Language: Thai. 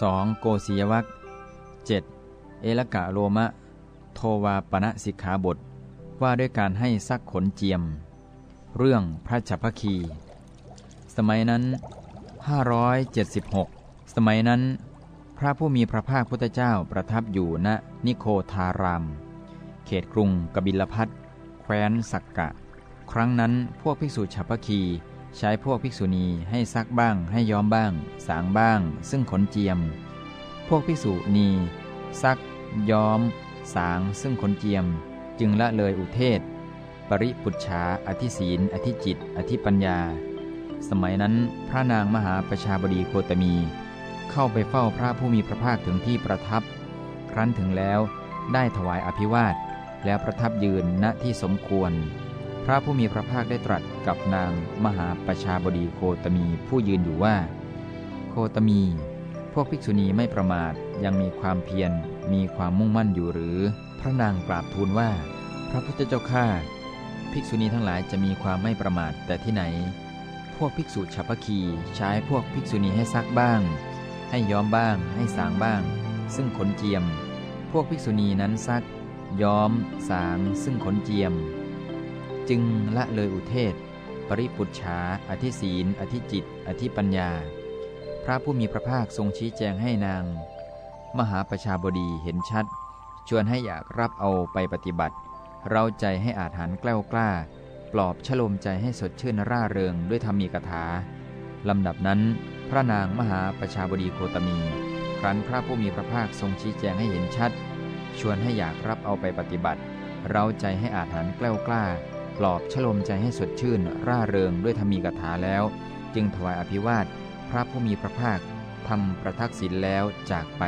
2. โกศิยวัค 7. เอลกะโลมะ โทวาปณะสิกขาบท ว่าด้วยการให้ซักขนเจียม เรื่องพระฉัพพคี สมัยนั้น 576 สมัยนั้น พระผู้มีพระภาคพุทธเจ้าประทับอยู่ณนิโคทาราม เขตกรุงกบิลพัทแคว้นสักกะ ครั้งนั้นพวกภิกษุฉัพพคี ใช้พวกภิกษุณีให้ซักบ้าง ให้ย้อมบ้าง สางบ้าง ซึ่งขนเจียม พวกภิกษุณี ซัก ย้อม สาง ซึ่งขนเจียม จึงละเลยอุเทศ ปริปุจฉาอธิศีลอธิจิต อธิปัญญา สมัยนั้นพระนางมหาประชาบดีโคตมี เข้าไปเฝ้าพระผู้มีพระภาคถึงที่ประทับ ครั้นถึงแล้วได้ถวายอภิวาทแล้วประทับยืนณที่สมควร พระผู้มีพระภาคได้ตรัสกับนางมหาประชาบดีโคตมีผู้ยืนอยู่ว่า โคตมี พวกภิกษุณีไม่ประมาทยังมีความเพียรมีความมุ่งมั่นอยู่หรือ พระนางกราบทูลว่า พระพุทธเจ้าข้าภิกษุณีทั้งหลายจะมีความไม่ประมาทแต่ที่ไหน พวกภิกษุฉัพคีใช้พวกภิกษุณีให้ซักบ้าง ให้ย้อมบ้าง ให้สางบ้าง ซึ่งขนเจียม พวกภิกษุณีนั้นซัก ย้อมสางซึ่งขนเจียม จึงละเลยอุเทศ ปริปุจฉา อธิศีลอธิจิต อธิปัญญา พระผู้มีพระภาคทรงชี้แจงให้นาง มหาประชาบดีเห็นชัด ชวนให้อยากรับเอาไปปฏิบัติ เราใจให้อาถรรพ์กล้ากล้า ปลอบชโลมใจให้สดชื่นร่าเริงด้วยธรรมีกถาลำดับนั้น พระนางมหาประชาบดีโคตมี ครั้นพระผู้มีพระภาคทรงชี้แจงให้เห็นชัด ชวนให้อยากรับเอาไปปฏิบัติ เราใจให้อาถรรพ์กล้ากล้า ปลอบชโลมใจให้สดชื่น ร่าเริงด้วยธรรมีกถาแล้ว จึงถวายอภิวาท พระผู้มีพระภาคทำประทักษิณแล้วจากไป